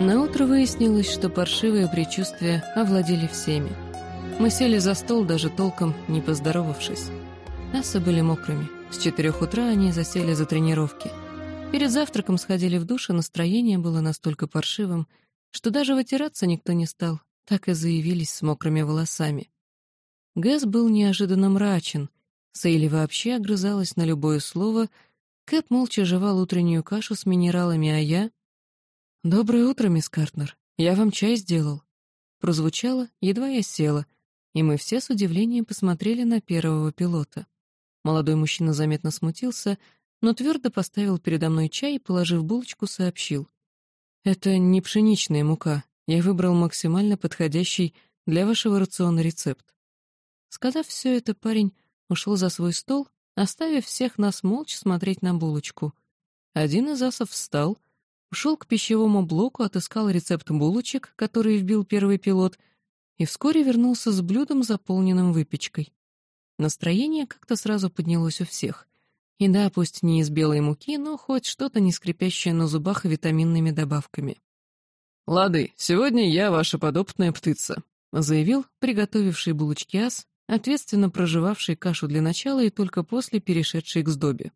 Наутро выяснилось, что паршивые предчувствия овладели всеми. Мы сели за стол, даже толком не поздоровавшись. Асы были мокрыми. С четырех утра они засели за тренировки. Перед завтраком сходили в душ, и настроение было настолько паршивым, что даже вытираться никто не стал, так и заявились с мокрыми волосами. Гэс был неожиданно мрачен, Сейли вообще огрызалась на любое слово, Кэп молча жевал утреннюю кашу с минералами, а я «Доброе утро, мисс Картнер. Я вам чай сделал». Прозвучало, едва я села, и мы все с удивлением посмотрели на первого пилота. Молодой мужчина заметно смутился, но твердо поставил передо мной чай и, положив булочку, сообщил. «Это не пшеничная мука. Я выбрал максимально подходящий для вашего рациона рецепт». Сказав все это, парень ушел за свой стол, оставив всех нас молча смотреть на булочку. Один из асов встал — ушел к пищевому блоку, отыскал рецепт булочек, который вбил первый пилот, и вскоре вернулся с блюдом, заполненным выпечкой. Настроение как-то сразу поднялось у всех. И да, пусть не из белой муки, но хоть что-то не скрипящее на зубах витаминными добавками. «Лады, сегодня я ваша подопытная птица», — заявил приготовивший булочки ас, ответственно проживавший кашу для начала и только после перешедший к сдобе.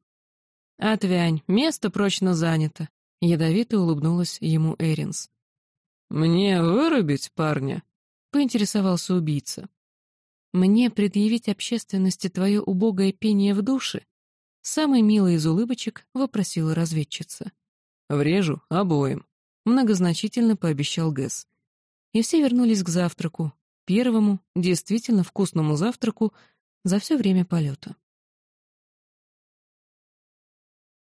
«Отвянь, место прочно занято», Ядовито улыбнулась ему Эринс. «Мне вырубить парня?» — поинтересовался убийца. «Мне предъявить общественности твое убогое пение в душе?» Самый милый из улыбочек вопросила разведчица. «Врежу обоим», — многозначительно пообещал Гэс. И все вернулись к завтраку, первому, действительно вкусному завтраку за все время полета.